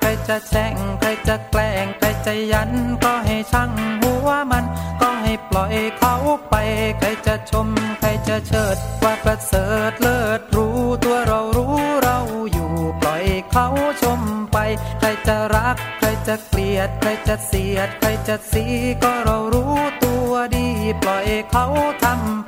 ใครจะแช่งใครจะแกล้งใครจะยัน ก็ให้ช่างหัวมัน ก็ให้ปล่อยเขาไป ใครจะชม ใครจะเชิด ว่าประเสริฐเลิศรู้ตัวเรารู้เราอยู่ปล่อยเขาชมไป ใครจะรัก ใครจะเกลียด ใครจะเสียด ใครจะสีก็เรารู้ตัวดี ปล่อยเขาทำ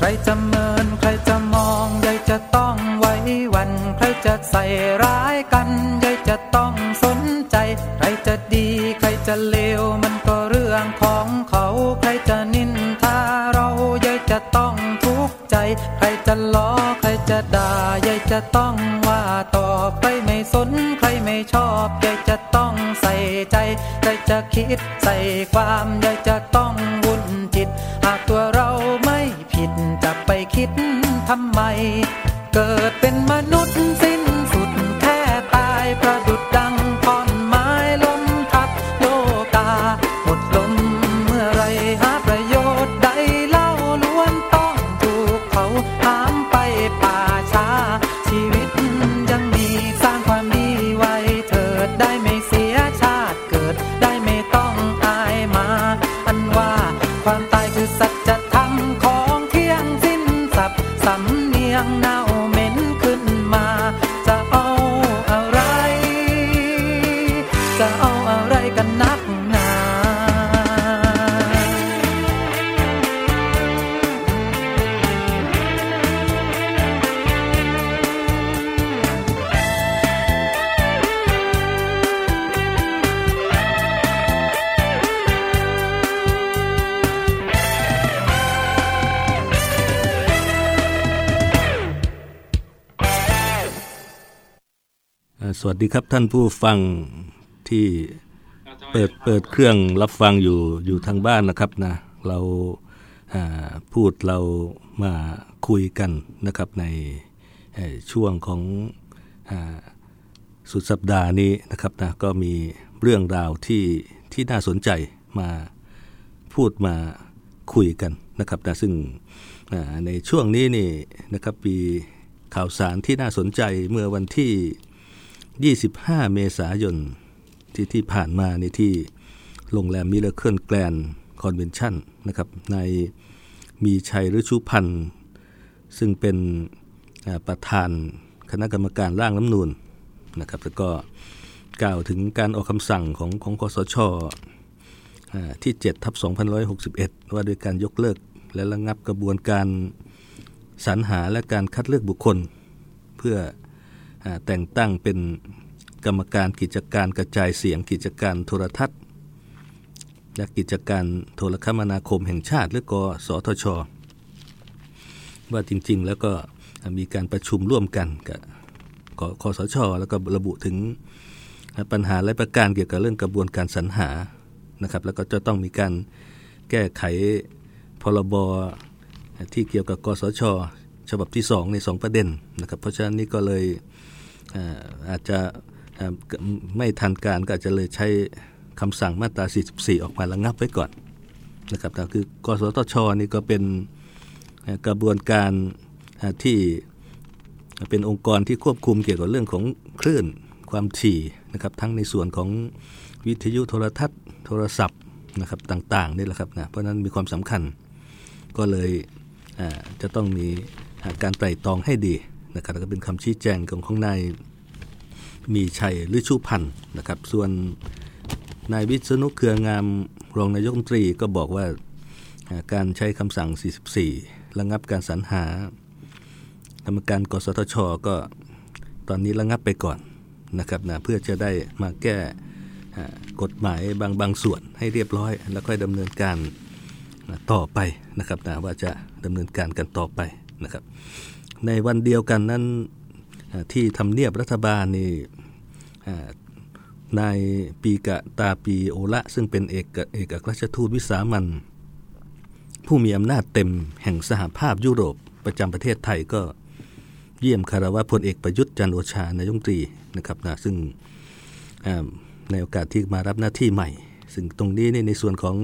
ใครจะเมินใครจะมองยายจะต้องไว้วัน ใครจะใส่ร้ายกันยายจะต้องสนใจ ใครจะดีใครจะเลวมันก็เรื่องของเขา ใครจะนินทาเรายายจะต้องทุกข์ใจ ใครจะล้อใครจะด่ายายจะต้องว่าตอบใครไม่สนใครไม่ชอบยายจะต้องใส่ใจยายจะคิดใส่ความยายจะต้องวุ่นจิตหากตัว ทำไม เกิดเป็นมนุษย์ ดีครับท่านผู้ฟังที่เปิดเปิดเครื่องรับฟังอยู่อยู่ทางบ้านนะครับนะเราพูดเรามาคุยกันนะครับในช่วงของสุดสัปดาห์นี้นะครับนะก็มีเรื่องราวที่ที่น่าสนใจมาพูดมาคุยกันนะครับนะซึ่งในช่วงนี้นี่นะครับมีข่าวสารที่น่าสนใจเมื่อวันที่ 25 เมษายนที่ที่ผ่านมาในที่โรงแรมมิราเคิลแกรนด์คอนเวนชั่นนะครับนายมีชัยฤชุพันธุ์ซึ่งเป็นประธานคณะกรรมการร่างรัฐธรรมนูญนะครับแล้วก็กล่าวถึงการออกคำสั่งของของคสชที่7ทับ2161 ว่าด้วยการยกเลิกและระงับกระบวนการสรรหาและการคัดเลือกบุคคล เพื่อ แต่งตั้งเป็นกรรมการกิจการกระจายเสียงกิจการโทรทัศน์ และกิจการโทรคมนาคมแห่งชาติ หรือกสทช ว่าจริงๆ แล้วก็มีการประชุมร่วมกันกับคอสช แล้วก็ระบุถึงปัญหาและประการเกี่ยวกับเรื่องกระบวนการสรรหานะครับแล้วก็จะต้องมีการแก้ไขพรบที่เกี่ยวกับกสช ฉบับที่2ใน2ประเด็นนะครับเพราะฉะนั้นนี่ก็เลย อาจจะไม่ทันการก็อาจจะเลยใช้คำสั่งมาตรา 44 ออกมาระงับไว้ก่อนนะครับคือกสทชนี่ก็เป็นกระบวนการที่เป็นองค์กรที่ควบคุมเกี่ยวกับเรื่องของคลื่นความถี่นะครับทั้งในส่วนของวิทยุโทรทัศน์โทรศัพท์นะครับต่างๆนี่แหละครับนะเพราะนั้นมีความสำคัญก็เลยจะต้องมีการไตร่ตรองให้ดี นะครับก็เป็นคำชี้แจงของของนายมีชัยฤชุพันธ์นะครับ ส่วนนายวิษณุเครืองามรองนายกรัฐมนตรีก็บอกว่าการใช้คำสั่ง 44 ระงับการสรรหา กรรมการกสทช ก็ตอนนี้ระงับไปก่อนนะครับนะเพื่อจะได้มาแก้กฎหมายบางบางส่วนให้เรียบร้อย แล้วค่อยดำเนินการต่อไปนะครับนะว่าจะดำเนินการกันต่อไปนะครับ ในวันเดียวกันนั้นที่ทำเนียบรัฐบาลนี่นายปีกะตาปีโอละ ซึ่งเป็นเอกเอกราชทูตวิสามัน ผู้มีอำนาจเต็มแห่งสหภาพยุโรปประจำประเทศไทยก็เยี่ยมคารวะพลเอกประยุทธ์จันโอชานายงตรีนะครับนะซึ่งในโอกาสที่มารับหน้าที่ใหม่ ซึ่งตรงนี้ในส่วนของ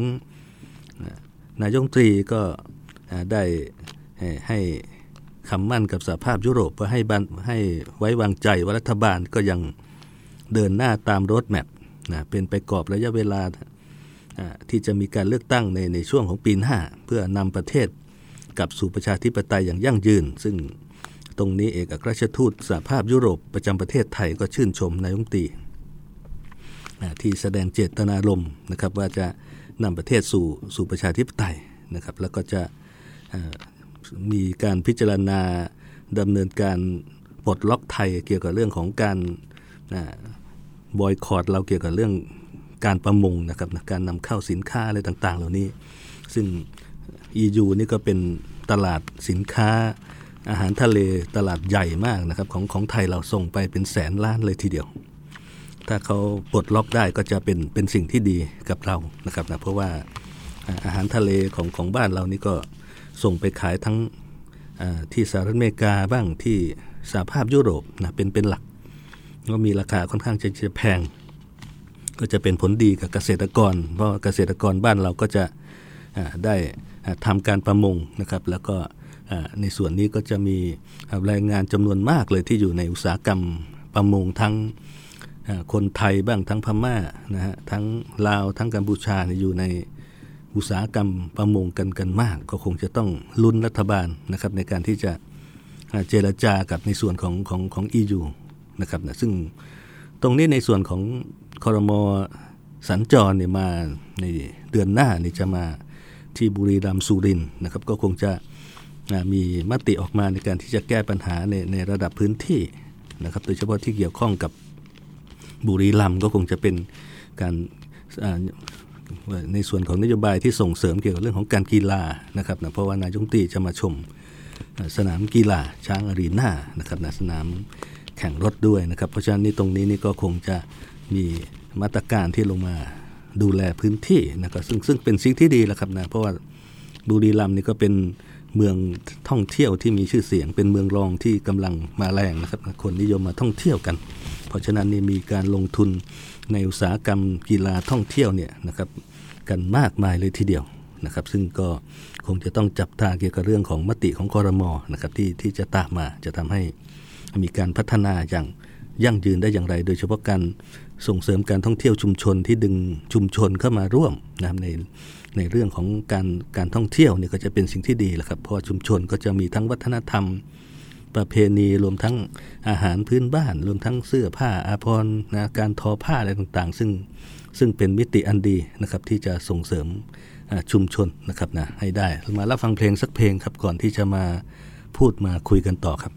นายงตรีก็ได้ให้ คำมั่นกับสหภาพยุโรปเพื่อให้บันให้ไว้วางใจว่ารัฐบาลก็ยังเดินหน้าตามรถแมพนะเป็นไปกรอบระยะเวลาที่จะมีการเลือกตั้งในในช่วงของปีหน้าเพื่อนำประเทศกลับสู่ประชาธิปไตยอย่างยั่งยืน ซึ่งตรงนี้เอกอัครราชทูตสหภาพยุโรปประจำประเทศไทยก็ชื่นชมนายงตีที่แสดงเจตนารมณ์นะครับว่าจะนำประเทศสู่สู่ประชาธิปไตยนะครับแล้วก็จะ มีการพิจารณาดำเนินการปลดล็อกไทยเกี่ยวกับเรื่องของการบอยคอรดเราเกี่ยวกับเรื่องการประมงนะครับการนำเข้าสินค้าอะไรต่างๆ เหล่านี้ ซึ่ง EU นี่ก็เป็นตลาดสินค้าอาหารทะเลตลาดใหญ่มากนะครับของของไทยเราส่งไปเป็นแสนล้านเลยทีเดียว ถ้าเขาปลดล็อกได้ก็จะเป็นเป็นสิ่งที่ดีกับเรานะครับนะเพราะว่าอาหารทะเลของของบ้านเรานี่ก็ ส่งไปขายทั้งที่สหรัฐอเมริกาบ้างที่สหภาพยุโรปนะเป็นเป็นหลัก ก็มีราคาค่อนข้างจะจะแพง ก็จะเป็นผลดีกับเกษตรกร เพราะเกษตรกรบ้านเราก็จะได้ทำการประมงนะครับ แล้วก็ในส่วนนี้ก็จะมีแรงงานจำนวนมากเลยที่อยู่ในอุตสาหกรรมประมงทั้งคนไทยบ้างทั้งพม่านะฮะทั้งลาวทั้งกัมพูชาอยู่ใน อุตสาหกรรมประมงกันกันมาก ก็คงจะต้องลุ้นรัฐบาลนะครับในการที่จะเจรจากับในส่วนของของของ EU นะครับนะซึ่งตรงนี้ในส่วนของคอรมอสัญจรเนี่ยมาในเดือนหน้านี่จะมาที่บุรีรัมย์สุรินนะครับก็คงจะมีมติออกมาในการที่จะแก้ปัญหาในในระดับพื้นที่นะครับโดยเฉพาะที่เกี่ยวข้องกับบุรีรัมย์ก็คงจะเป็นการ ในส่วนของนโยบายที่ส่งเสริมเกี่ยวกับเรื่องของการกีฬานะครับนะเพราะว่านายงตีจะมาชมสนามกีฬาช้างอารีนานะครับนะสนามแข่งรถด้วยนะครับ เพราะฉะนั้นนี่ตรงนี้นี่ก็คงจะมีมาตรการที่ลงมาดูแลพื้นที่นะครับซึ่งซึ่งเป็นสิ่งที่ดีแหละครับนะเพราะว่าบุรีรัมย์นี่ก็เป็นเมืองท่องเที่ยวที่มีชื่อเสียง เป็นเมืองรองที่กำลังมาแรงนะครับ คนนิยมมาท่องเที่ยวกัน เพราะฉะนั้นนี่มีการลงทุนในอุตสาหกรรมกีฬาท่องเที่ยวเนี่ยนะครับ กันมากมายเลยทีเดียวนะครับ ซึ่งก็คงจะต้องจับตาเกี่ยวกับเรื่องของมติของคอรมอนะครับที่ที่จะตามมาจะทำให้มีการพัฒนาอย่างยั่งยืนได้อย่างไร โดยเฉพาะการส่งเสริมการท่องเที่ยวชุมชนที่ดึงชุมชนเข้ามาร่วมนะครับในในเรื่องของการการท่องเที่ยวเนี่ยก็จะเป็นสิ่งที่ดีแหละครับเพราะชุมชนก็จะมีทั้งวัฒนธรรม ประเพณีรวมทั้งอาหารพื้นบ้าน รวมทั้งเสื้อผ้าอาภรณ์นะการทอผ้าอะไรต่างๆ ซึ่ง ซึ่งเป็นมิติอันดีนะครับที่จะส่งเสริมชุมชนนะครับนะให้ได้ มารับฟังเพลงสักเพลงครับก่อนที่จะมาพูดมาคุยกันต่อครับ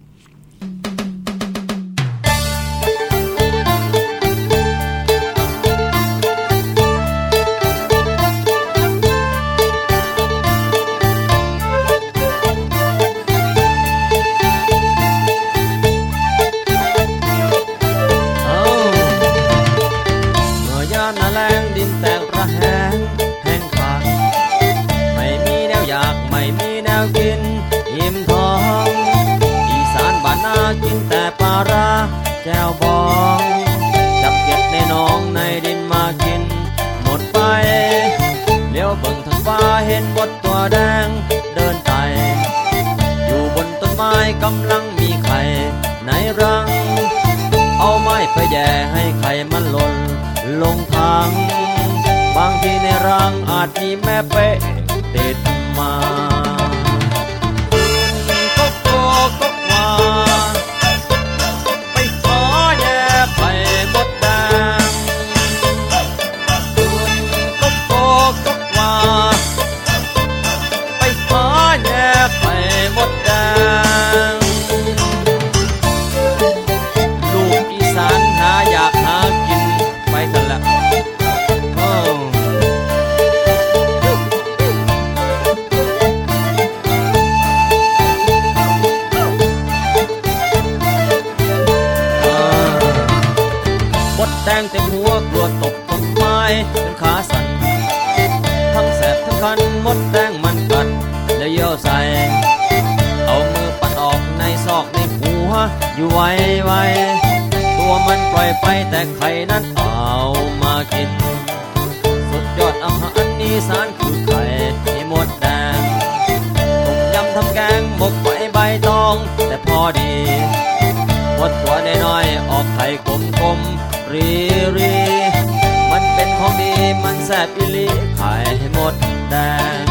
แดงเดินไต่อยู่บนต้นไม้กำลังมีไข่ในรัง เอาไม้ไปแย่ให้ไข่มันหล่นลงทาง บางทีในรังอาจมีแม่เป๊ะ มดแดงมันกัดแล้วย่อใส่ เอามือปัดออกในซอกในหัว อยู่ไวไวตัวมันปล่อยไปแต่ไข่นั้นเอามากิน สุดยอดอาหารนี้สารคือไข่ที่มดแดงต้มยำทำแกงบกไฟใบตอง แต่พอดีวดตัวน้อยๆออกไข่กลมกลมรีรีมันเป็นของดีมันแซ่บอีลี 等待。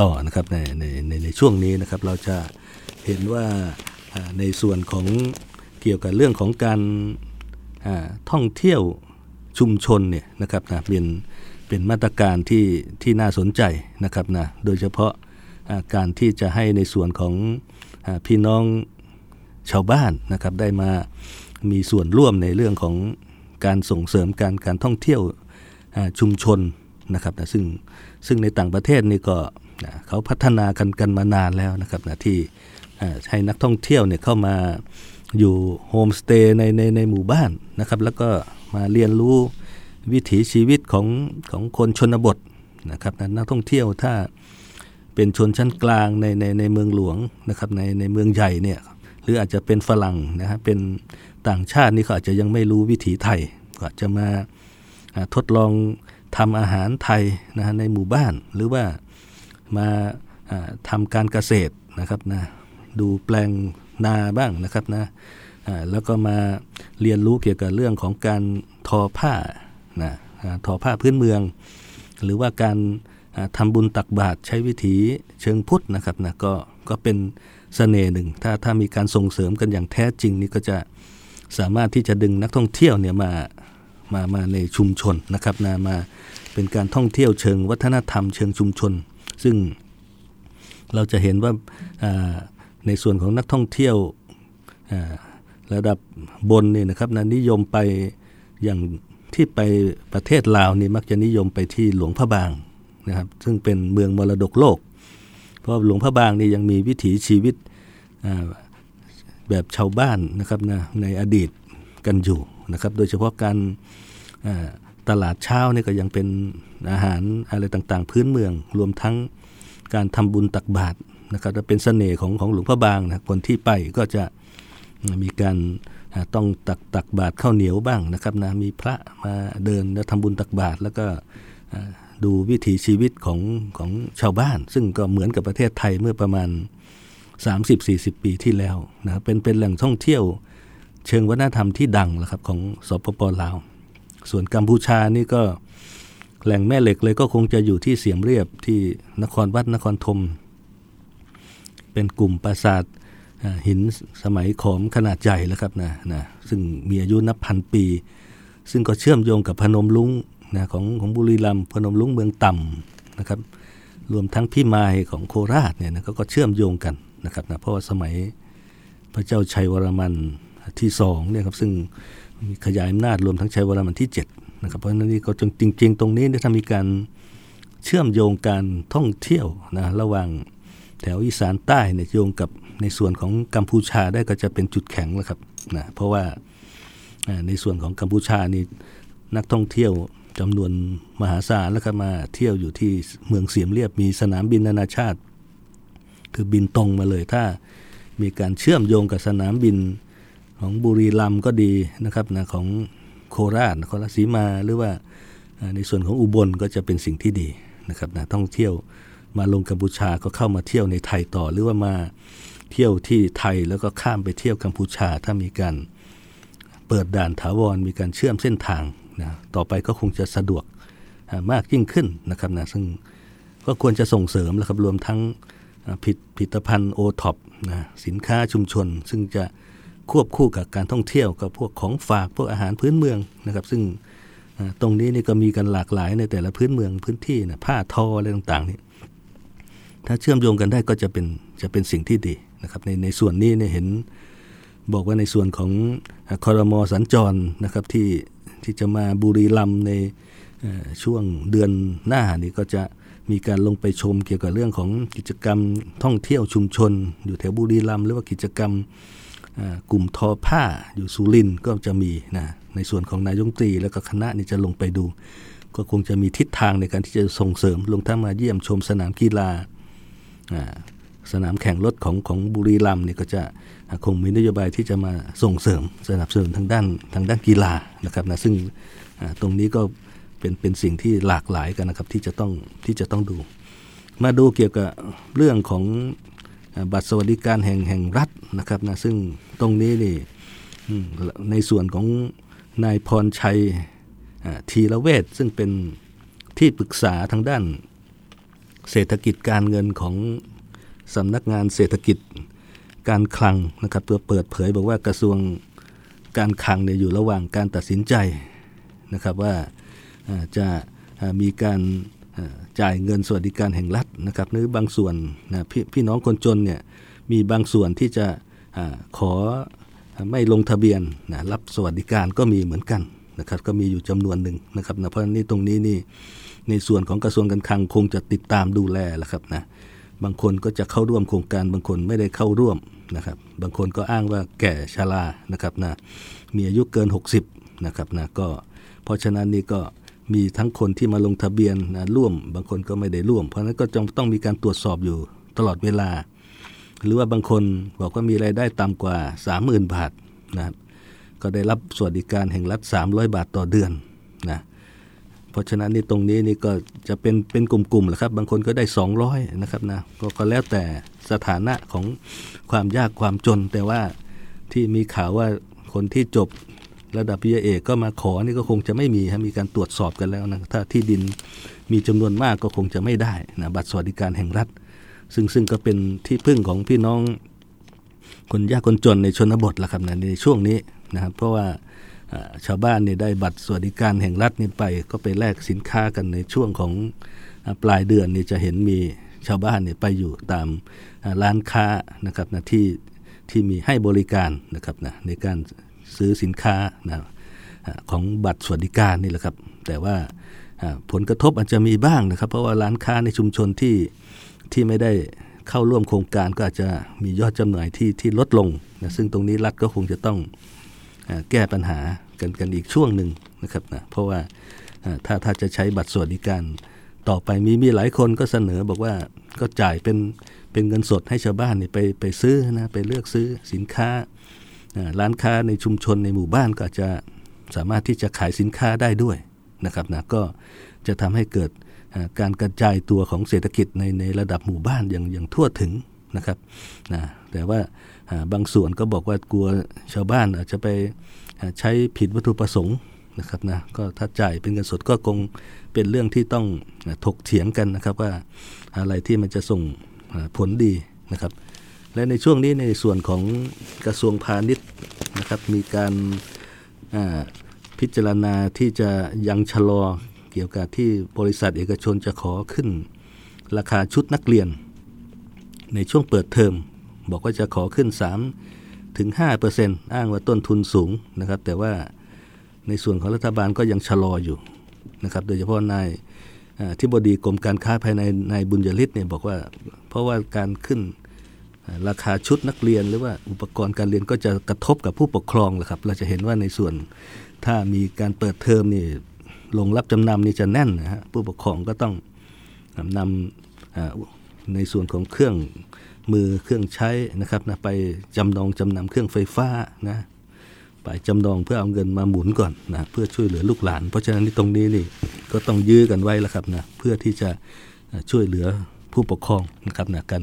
ต่อนะครับในในในในช่วงนี้นะครับเราจะเห็นว่าในส่วนของเกี่ยวกับเรื่องของการท่องเที่ยวชุมชนเนี่ยนะครับนะเป็นเป็นมาตรการที่ที่น่าสนใจนะครับนะโดยเฉพาะการที่จะให้ในส่วนของพี่น้องชาวบ้านนะครับได้มามีส่วนร่วมในเรื่องของการส่งเสริมการการท่องเที่ยวชุมชนนะครับนะซึ่งซึ่งในต่างประเทศนี่ก็ นะเขาพัฒนากันกันมานานแล้วนะครับนะที่ให้นักท่องเที่ยวเนี่ยเข้ามาอยู่โฮมสเตย์ในในในหมู่บ้านนะครับ แล้วก็มาเรียนรู้วิถีชีวิตของของคนชนบทนะครับนะนักท่องเที่ยวถ้าเป็นชนชั้นกลางในในในเมืองหลวงนะครับในในเมืองใหญ่เนี่ยหรืออาจจะเป็นฝรั่งนะฮะเป็นต่างชาตินี่เขาอาจจะยังไม่รู้วิถีไทยก็จะมาทดลองทำอาหารไทยนะฮะในหมู่บ้าน หรือว่า มาทำการเกษตรนะครับนะดูแปลงนาบ้างนะครับนะแล้วก็มาเรียนรู้เกี่ยวกับเรื่องของการทอผ้านะทอผ้าพื้นเมือง หรือว่าการทำบุญตักบาตรใช้วิถีเชิงพุทธนะครับนะก็ก็เป็นสเสน่ห์หนึ่ง ถ้าถ้ามีการส่งเสริมกันอย่างแท้จริงนี่ก็จะสามารถที่จะดึงนักท่องเที่ยวเนี่ยมามามาในชุมชนนะครับนะมาเป็นการท่องเที่ยวเชิงวัฒนธรรมเชิงชุมชน ซึ่งเราจะเห็นว่าในส่วนของนักท่องเที่ยวระดับบนนี่นะครับนะนิยมไปอย่างที่ไปประเทศลาวนี่มักจะนิยมไปที่หลวงพระบางนะครับ ซึ่งเป็นเมืองมรดกโลก เพราะหลวงพระบางนี่ยังมีวิถีชีวิตแบบชาวบ้านนะครับนะในอดีตกันอยู่นะครับ โดยเฉพาะการ ตลาดเช้านี่ก็ยังเป็นอาหารอะไรต่างๆ พื้นเมือง รวมทั้งการทำบุญตักบาตรนะครับเป็นสเสน่ห์ของของหลวงพ่อบางนะคนที่ไปก็จะมีการต้องตักตักบาตรข้าวเหนียวบ้างนะครับนะมีพระมาเดินแล้วทำบุญตักบาตรแล้วก็ดูวิถีชีวิตของของชาวบ้าน ซึ่งก็เหมือนกับประเทศไทยเมื่อประมาณ 30-40 ปีที่แล้วนะเป็นเป็นแหล่งท่องเที่ยวเชิงวัฒนธรรมที่ดังแล้วครับของสปปลาว ส่วนกัมพูชานี่ก็แหล่งแม่เหล็กเลยก็คงจะอยู่ที่เสียมเรียบที่นครวัดนครธมเป็นกลุ่มปราสาทหินสมัยขอมขนาดใหญ่แล้วครับนะนะซึ่งมีอายุนับพันปี ซึ่งก็เชื่อมโยงกับพนมลุงนะของของบุรีรัมย์พนมลุงเมืองต่ำนะครับ รวมทั้งพี่มายของโคราชเนี่ยนะก็เชื่อมโยงกันนะครับนะเพราะว่าสมัยพระเจ้าชัยวรมันที่สองเนี่ยครับซึ่ง ขยายอำนาจรวมทั้งชัยวรมันที่7นะครับเพราะฉะนั้นนี่ก็จริง ๆ ตรงนี้ได้ทำมีการเชื่อมโยงการท่องเที่ยวนะระหว่างแถวอีสานใต้เนี่ยโยงกับในส่วนของกัมพูชาได้ก็จะเป็นจุดแข็งแล้วครับนะเพราะว่าในส่วนของกัมพูชานี่นักท่องเที่ยวจำนวนมหาศาลแล้วก็มาเที่ยวอยู่ที่เมืองเสียมเรียบมีสนามบินนานาชาติ คือบินตรงมาเลยถ้ามีการเชื่อมโยงกับสนามบิน ของบุรีรัมก็ดีนะครับนะของโคราชนครราชสีมาหรือว่าในส่วนของอุบลก็จะเป็นสิ่งที่ดีนะครับนะท่องเที่ยวมาลงกัมพูชาก็เข้ามาเที่ยวในไทยต่อ หรือว่ามาเที่ยวที่ไทยแล้วก็ข้ามไปเที่ยวกัมพูชา ถ้ามีการเปิดด่านถาวรมีการเชื่อมเส้นทางนะต่อไปก็คงจะสะดวกมากยิ่งขึ้นนะครับนะซึ่งก็ควรจะส่งเสริมแล้วครับรวมทั้งผิดผลิตภัณฑ์โอท็อปนะสินค้าชุมชน ซึ่งจะ ควบคู่กับการท่องเที่ยวกับพวกของฝากพวกอาหารพื้นเมืองนะครับ ซึ่งตรงนี้นี่ก็มีกันหลากหลายในแต่ละพื้นเมืองพื้นที่นะผ้าทออะไรต่างๆนี่ถ้าเชื่อมโยงกันได้ก็จะเป็นจะเป็นสิ่งที่ดีนะครับ ในในส่วนนี้เนี่ยเห็นบอกว่าในส่วนของคอรมอสัญจรนะครับที่ที่จะมาบุรีรัมในช่วงเดือนหน้านี่ก็จะมีการลงไปชมเกี่ยวกับเรื่องของกิจกรรมท่องเที่ยวชุมชน อยู่แถวบุรีรัมย์หรือว่ากิจกรรม กลุ่มทอผ้าอยู่สุรินก็จะมีนะในส่วนของนายงตรีแล้วก็คณะนี่จะลงไปดู ก็คงจะมีทิศทางในการที่จะส่งเสริมลงทั้งมาเยี่ยมชมสนามกีฬาสนามแข่งรถของของบุรีรัมย์เนี่ยก็จะคงมีนโยบายที่จะมาส่งเสริมสนับสนุนทางด้านทางด้านกีฬานะครับนะซึ่งตรงนี้ก็เป็นเป็นสิ่งที่หลากหลายกันนะครับที่จะต้องที่จะต้องดู มาดูเกี่ยวกับเรื่องของ บัตรสวัสดิการแห่งแห่งรัฐนะครับนะซึ่งตรงนี้นี่ในส่วนของนายพรชัยทีละเวทซึ่งเป็นที่ปรึกษาทางด้านเศรษฐกิจการเงินของสำนักงานเศรษฐกิจการคลังนะครับตัวเปิดเผยบอกว่ากระทรวงการคลังเนี่ยอยู่ระหว่างการตัดสินใจนะครับว่าจะมีการจ่ายเงินสวัสดิการแห่งรัฐ นะครับหรือบางส่วนนะพพี่น้องคนจนเนี่ยมีบางส่วนที่จะขอไม่ลงทะเบียนนะรับสวัสดิการก็มีเหมือนกันนะครับก็มีอยู่จำนวนหนึ่งนะครับนะเพราะนี่ตรงนี้นี่ในส่วนของกระทรวงการคลังคงจะติดตามดูแลแหละครับนะบางคนก็จะเข้าร่วมโครงการบางคนไม่ได้เข้าร่วมนะครับ บางคนก็อ้างว่าแก่ชรานะครับนะมีอายุเกิน 60นะครับนะก็เพราะฉะนั้นนี่ก็ มีทั้งคนที่มาลงทะเบียนนะร่วม บางคนก็ไม่ได้ร่วม เพราะนั้นก็จงต้องมีการตรวจสอบอยู่ตลอดเวลา หรือว่าบางคนบอกว่ามีรายได้ต่ำกว่า 30,000 บาทนะครับก็ได้รับสวัสดิการแห่งรัฐ 300 บาทต่อเดือนนะเพราะฉะนั้นนี่ตรงนี้นี่ก็จะเป็นเป็นกลุ่มๆแหละครับ บางคนก็ได้ 200 นะครับนะกก็แล้วแต่สถานะของความยากความจน แต่ว่าที่มีข่าวว่าคนที่จบ ระดับปริญญาเอกก็มาขอนี่ก็คงจะไม่มีฮะมีการตรวจสอบกันแล้วนะถ้าที่ดินมีจำนวนมากก็คงจะไม่ได้นะบัตรสวัสดิการแห่งรัฐ ซึ่งซึ่งก็เป็นที่พึ่งของพี่น้องคนยากคนจนในชนบทละครับนะในช่วงนี้นะครับเพราะว่าชาวบ้านเนี่ยได้บัตรสวัสดิการแห่งรัฐนี่ไปก็ไปแลกสินค้ากันในช่วงของปลายเดือนนี่จะเห็นมีชาวบ้านเนี่ยไปอยู่ตามร้านค้านะครับนะที่ที่มีให้บริการนะครับนะในการ ซื้อสินค้านะของบัตรสวัสดิการนี่แหละครับ แต่ว่าผลกระทบอาจจะมีบ้างนะครับ เพราะว่าร้านค้าในชุมชนที่ที่ไม่ได้เข้าร่วมโครงการก็อาจจะมียอดจำหน่ายที่ที่ลดลงนะซึ่งตรงนี้รัฐก็คงจะต้องแก้ปัญหากันกันอีกช่วงหนึ่งนะครับนะเพราะว่าถ้าถ้าจะใช้บัตรสวัสดิการต่อไปมีมีหลายคนก็เสนอบอกว่าก็จ่ายเป็นเป็นเงินสดให้ชาวบ้านนี่ไปไปซื้อนะไปเลือกซื้อสินค้า ร้านค้าในชุมชนในหมู่บ้านก็จะสามารถที่จะขายสินค้าได้ด้วยนะครับนะก็จะทำให้เกิดการกระจายตัวของเศรษฐกิจในในระดับหมู่บ้านอย่างอย่างทั่วถึงนะครับนะแต่ว่าบางส่วนก็บอกว่ากลัวชาวบ้านอาจจะไปใช้ผิดวัตถุประสงค์นะครับนะก็ถ้าจ่ายเป็นเงินสดก็คงเป็นเรื่องที่ต้องถกเถียงกันนะครับว่าอะไรที่มันจะส่งผลดีนะครับ และในช่วงนี้ในส่วนของกระทรวงพาณิชย์นะครับมีการพิจารณาที่จะยังชะลอเกี่ยวกับที่บริษัทเอกชนจะขอขึ้น ราคาชุดนักเรียน ในช่วงเปิดเทอมบอกว่าจะขอขึ้น 3 ถึง 5 อ้างว่าต้นทุนสูงนะครับ แต่ว่าในส่วนของรัฐบาลก็ยังชะลออยู่นะครับ โดยเฉพาะนายที่บดีกรมการค้าภายในนายบุญยริศเนี่ยบอกว่า เพราะว่าการขึ้น ราคาชุดนักเรียนหรือว่าอุปกรณ์การเรียนก็จะกระทบกับผู้ปกครองแหละครับ เราจะเห็นว่าในส่วนถ้ามีการเปิดเทอมนี่ลงรับจำนำนี่จะแน่นนะฮะผู้ปกครองก็ต้องนำในส่วนของเครื่องมือเครื่องใช้นะครับนะไปจำนองจำนำเครื่องไฟฟ้านะไปจำนองเพื่อเอาเงินมาหมุนก่อนนะเพื่อช่วยเหลือลูกหลาน เพราะฉะนั้นตรงนี้นี่ก็ต้องยื้อกันไว้แล้วครับนะเพื่อที่จะช่วยเหลือผู้ปกครองนะครับนะกัน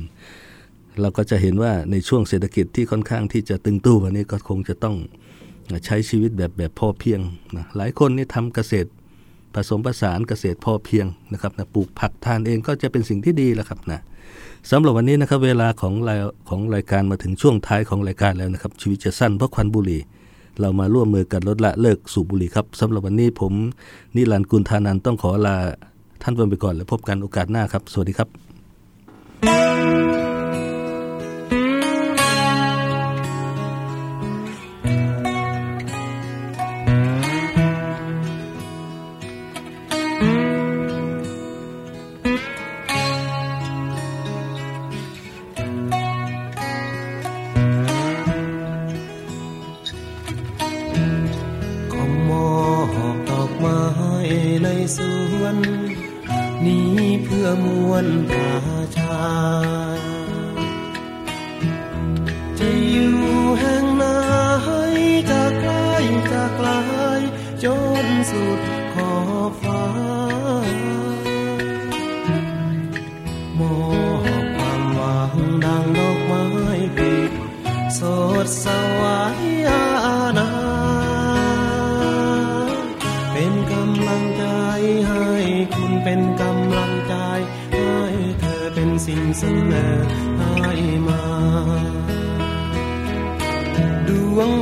เราก็จะเห็นว่าในช่วงเศรษฐกิจที่ค่อนข้างที่จะตึงตู้วันนี้ก็คงจะต้องใช้ชีวิตแบบแบบพอเพียงนะหลายคนนี่ทำเกษตรผสมผสานเกษตรพอเพียงนะครับนะปลูกผักทานเองก็จะเป็นสิ่งที่ดีแล้วครับนะสำหรับวันนี้นะครับเวลาของรายของรายการมาถึงช่วงท้ายของรายการแล้วนะครับชีวิตจะสั้นเพราะควันบุหรี่ เรามาร่วมมือกันลดละเลิกสูบบุหรี่ครับสำหรับวันนี้ผมนิรันดร์กุลธานันต้องขอลาท่านไปก่อนแล้วพบกันโอกาสหน้าครับ สวัสดีครับอบ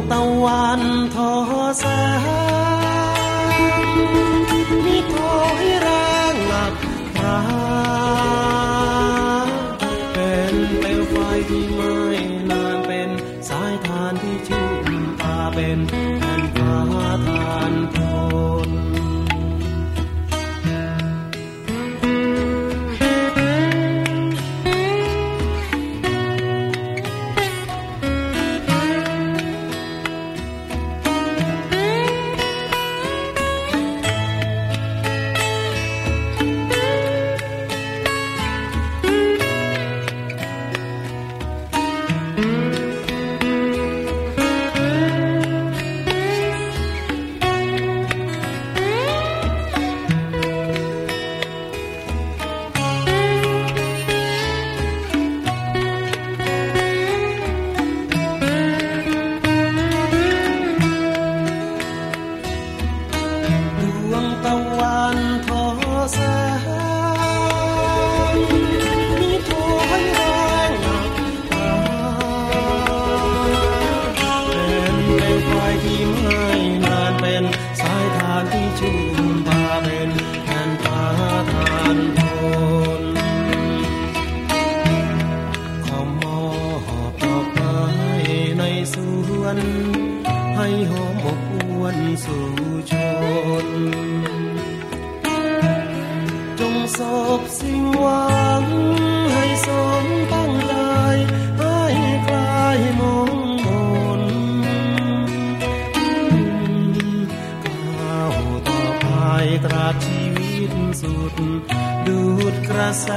到湾。 ศพสบสิ่งหวังให้สมตั้งใจให้คลายมองมนก้าวต่อไปตราชีวิตสุด ดูดกระแส